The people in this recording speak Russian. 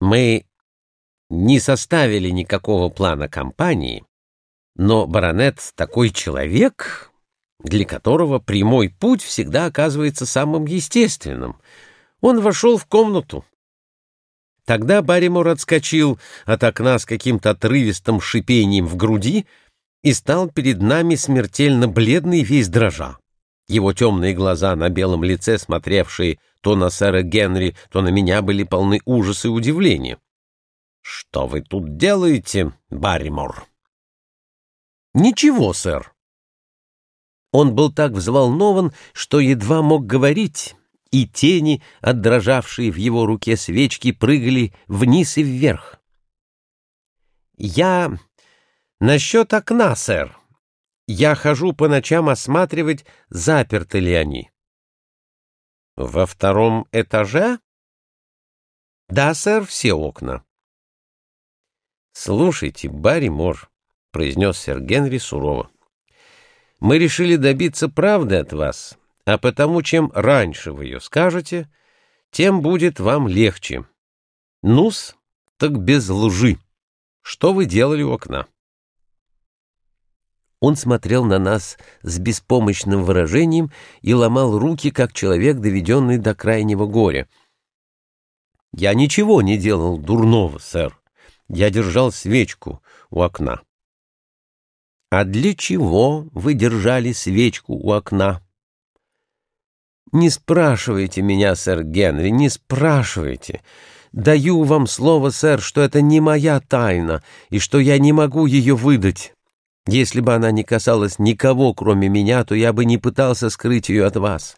Мы не составили никакого плана кампании, но баронет такой человек, для которого прямой путь всегда оказывается самым естественным. Он вошел в комнату. Тогда Барримор отскочил от окна с каким-то отрывистым шипением в груди и стал перед нами смертельно бледный весь дрожа. Его темные глаза на белом лице, смотревшие то на сэра Генри, то на меня, были полны ужаса и удивления. «Что вы тут делаете, Барримор?» «Ничего, сэр». Он был так взволнован, что едва мог говорить, и тени, отдрожавшие в его руке свечки, прыгали вниз и вверх. «Я насчет окна, сэр. Я хожу по ночам осматривать, заперты ли они». «Во втором этаже?» «Да, сэр, все окна». «Слушайте, Барри Мор», — произнес сэр Генри сурово, — «мы решили добиться правды от вас, а потому чем раньше вы ее скажете, тем будет вам легче. Нус, так без лжи. Что вы делали у окна?» Он смотрел на нас с беспомощным выражением и ломал руки, как человек, доведенный до крайнего горя. «Я ничего не делал дурного, сэр. Я держал свечку у окна». «А для чего вы держали свечку у окна?» «Не спрашивайте меня, сэр Генри, не спрашивайте. Даю вам слово, сэр, что это не моя тайна и что я не могу ее выдать». Если бы она не касалась никого, кроме меня, то я бы не пытался скрыть ее от вас.